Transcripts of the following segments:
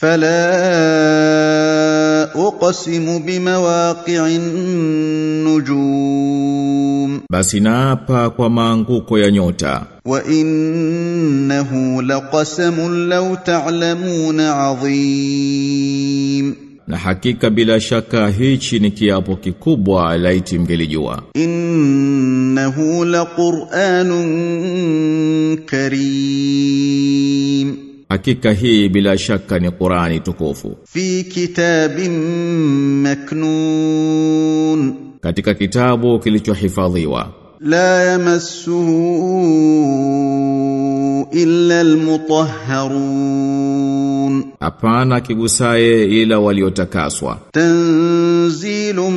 فلا اقسم بمواقع النجوم Basi naapa kwa maanguko ya nyota وانه لقسم لو تعلمون عظيم na hakika bila shaka hichi ni kiapo kikubwa laiti mngelijua انه لقران كريم Hakika hii bila shaka ni Qur'ani tukufu. Fi kitabin maknun. Katika kitabu kilichohifadhiwa. La yamassuhu illa almutahharun. Hapana kigusaye ila waliotakaswa. Tanzilum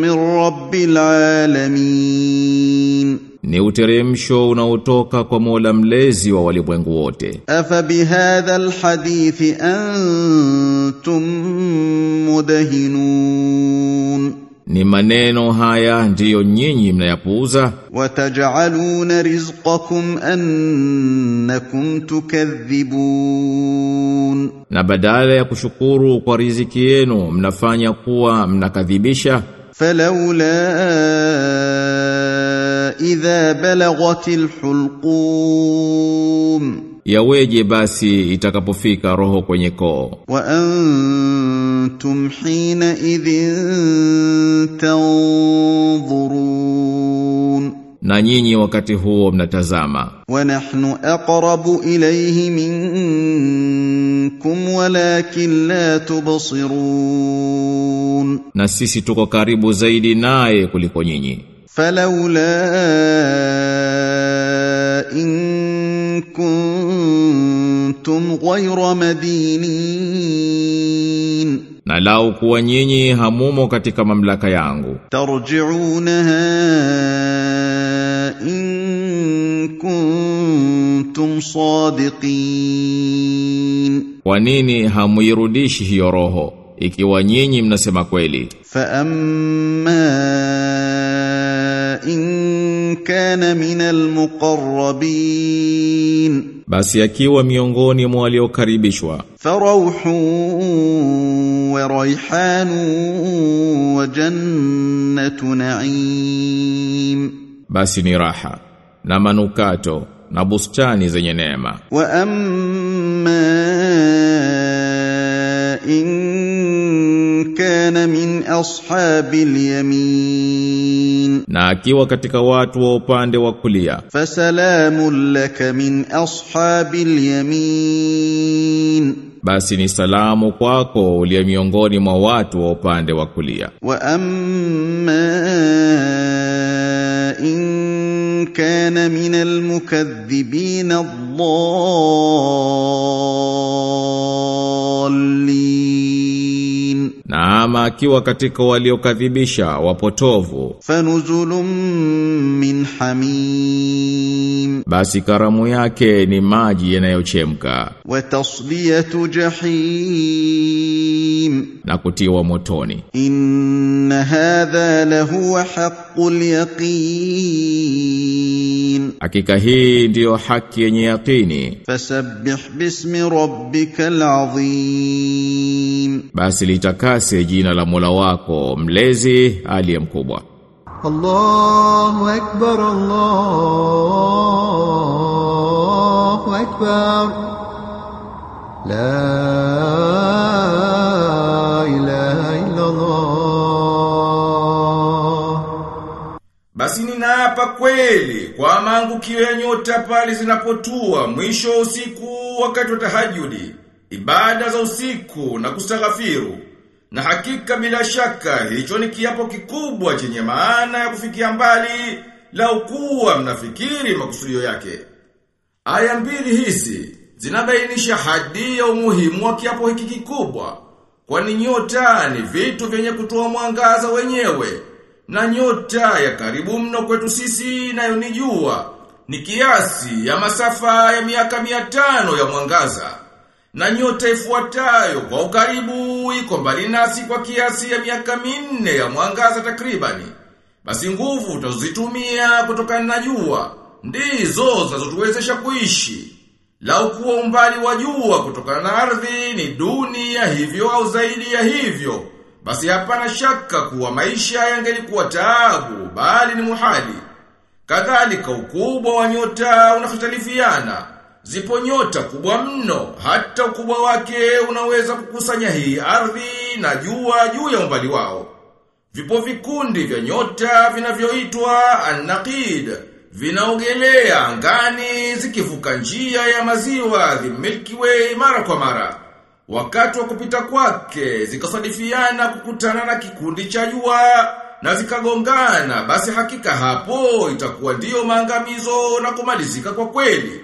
min rabbil alamin ni uteremsho unaotoka kwa Mola mlezi wa walimwengu wote. Afa bihadha alhadith antum mudahinun, ni maneno haya ndiyo nyinyi mnayapuuza. Watajaluna rizqakum annakum tukadhibun, na badala ya kushukuru kwa riziki yenu mnafanya kuwa mnakadhibisha. Falaula idha balagatil hulqum yaweje basi itakapofika roho kwenye koo. wa antum hina idhin tanzurun na nyinyi wakati huo mnatazama. wa nahnu aqrabu ilayhi minkum walakin la tubsirun na sisi tuko karibu zaidi naye kuliko nyinyi. فلولا ان كنتم غير مدينين na lau kuwa nyinyi hamumo katika mamlaka yangu ترجعونها ان كنتم صادقين kwa nini hamuirudishi hiyo roho ikiwa nyinyi mnasema kweli فاما ان kana minal muqarrabin. Basi akiwa miongoni mwa waliokaribishwa. Farauhu wa raihanu wa jannatu na'im. Basi ni raha na manukato na bustani zenye neema. Wa amma in kana min ashabil yamin na akiwa katika watu wa upande wa kulia. fasalamun laka min ashabil yamin basi ni salamu kwako uliye miongoni mwa watu wa upande wa kulia. wa amma in kana min almukaththibin na ama akiwa katika waliokadhibisha wapotovu. Fanuzulum min hamim. Basi karamu yake ni maji yanayochemka. Wa tasliyatu jahim. Na kutiwa motoni. Inna hadha lahu haqqul yaqin yaqin hakika hii ndiyo haki yenye yaqini. Fasabbih bismi rabbikal azim. Basi litakase jina la Mola wako mlezi aliye mkubwa. Allahu akbar Allahu akbar. La ilaha illa Allah Basi ninaapa kweli kwa maangukio ya nyota pali zinapotua mwisho usiku wakati wa tahajudi, ibada za usiku na kustaghafiru. Na hakika bila shaka hicho ni kiapo kikubwa chenye maana ya kufikia mbali la ukuwa mnafikiri makusudio yake. Aya mbili hizi zinabainisha hadi ya umuhimu wa kiapo hiki kikubwa. Kwani nyota ni vitu vyenye kutoa mwangaza wenyewe na nyota ya karibu mno kwetu sisi nayo ni jua ni kiasi ya masafa ya miaka mia tano ya mwangaza. Na nyota ifuatayo kwa ukaribu iko mbali nasi kwa kiasi ya miaka minne ya mwangaza takribani basi nguvu utazozitumia kutokana na jua ndizo zinazotuwezesha kuishi. Lau kuwa umbali wa jua kutokana na ardhi ni duni ya hivyo au zaidi ya hivyo, basi hapana shaka kuwa maisha yangelikuwa taabu, bali ni muhali. Kadhalika ukubwa wa nyota unahitalifiana. Zipo nyota kubwa mno, hata ukubwa wake unaweza kukusanya hii ardhi na jua juu ya umbali wao. Vipo vikundi vya nyota vinavyoitwa An-Naqid, vinaogelea angani zikivuka njia ya maziwa the Milky Way mara kwa mara. Wakati wa kupita kwake zikasadifiana kukutana na kikundi cha jua na zikagongana, basi hakika hapo itakuwa ndiyo maangamizo na kumalizika kwa kweli.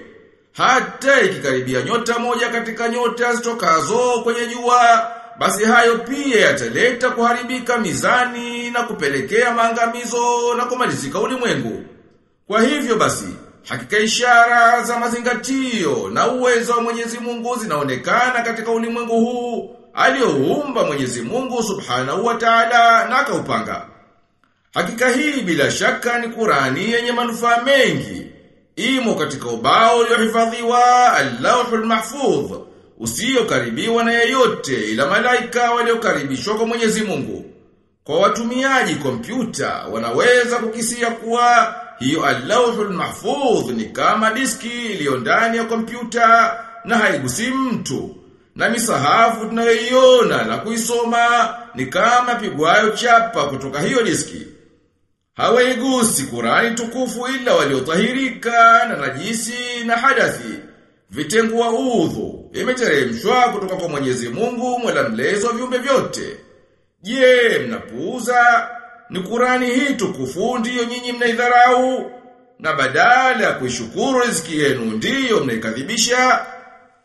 Hata ikikaribia nyota moja katika nyota zitokazo kwenye jua, basi hayo pia yataleta kuharibika mizani na kupelekea maangamizo na kumalizika ulimwengu. Kwa hivyo basi, hakika ishara za mazingatio na uwezo wa Mwenyezi Mungu zinaonekana katika ulimwengu huu aliyoumba Mwenyezi Mungu Subhanahu wa Ta'ala na akaupanga. Hakika hii bila shaka ni Qurani yenye manufaa mengi. Imo katika ubao uliohifadhiwa Allahul Mahfudh, usiyokaribiwa na yeyote ila malaika waliokaribishwa kwa Mwenyezi Mungu. Kwa watumiaji kompyuta wanaweza kukisia kuwa hiyo Allahul Mahfudh ni kama diski iliyo ndani ya kompyuta na haigusi mtu. Na misahafu tunayoiona na kuisoma ni kama pigwayo chapa kutoka hiyo diski. Hawaigusi Qurani tukufu ila waliotahirika na najisi na hadathi. Vitengua udhu, imeteremshwa kutoka kwa Mwenyezi Mungu mwela mlezo wa viumbe vyote. Je, mnapuuza? Ni Qurani hii tukufu ndiyo nyinyi mnaidharau na badala ya kuishukuru riziki yenu ndiyo mnaikadhibisha.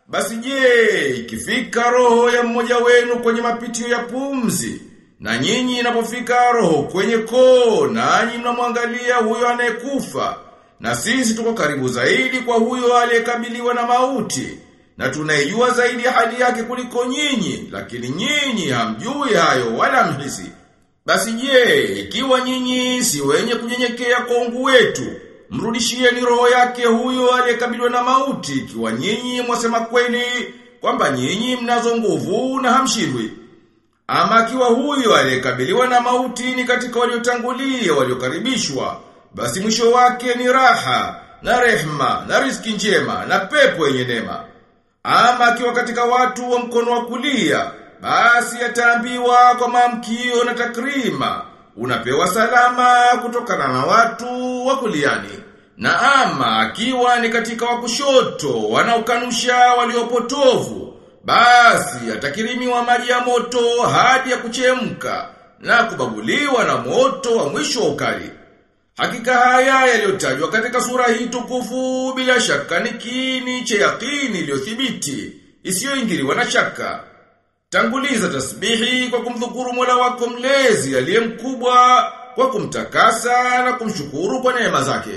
Basi je, ikifika roho ya mmoja wenu kwenye mapitio ya pumzi na nyinyi inapofika roho kwenye koo, nanyi mnamwangalia huyo anayekufa, na sisi tuko karibu zaidi kwa huyo aliyekabiliwa na mauti, na tunaijua zaidi hali yake kuliko nyinyi, lakini nyinyi hamjui hayo wala mhisi. Basi je, ikiwa nyinyi si wenye kunyenyekea kwa ungu wetu, mrudishieni roho yake huyo aliyekabiliwa na mauti, ikiwa nyinyi mwasema kweli kwamba nyinyi mnazo nguvu na hamshindwi. Ama akiwa huyo aliyekabiliwa na mauti ni katika waliotangulia waliokaribishwa, basi mwisho wake ni raha na rehma na riziki njema na pepo yenye neema. Ama akiwa katika watu wa mkono wa kulia, basi ataambiwa kwa mamkio na takrima, unapewa salama kutokana na watu wa kuliani. Na ama akiwa ni katika wa kushoto wanaokanusha waliopotovu, basi atakirimiwa maji ya moto hadi ya kuchemka na kubaguliwa na moto wa mwisho wa ukali. Hakika haya yaliyotajwa katika sura hii tukufu bila shaka ni kini cha yakini iliyothibiti isiyoingiliwa na shaka. Tanguliza tasbihi kwa kumdhukuru Mola wako mlezi aliye mkubwa kwa kumtakasa na kumshukuru kwa neema zake.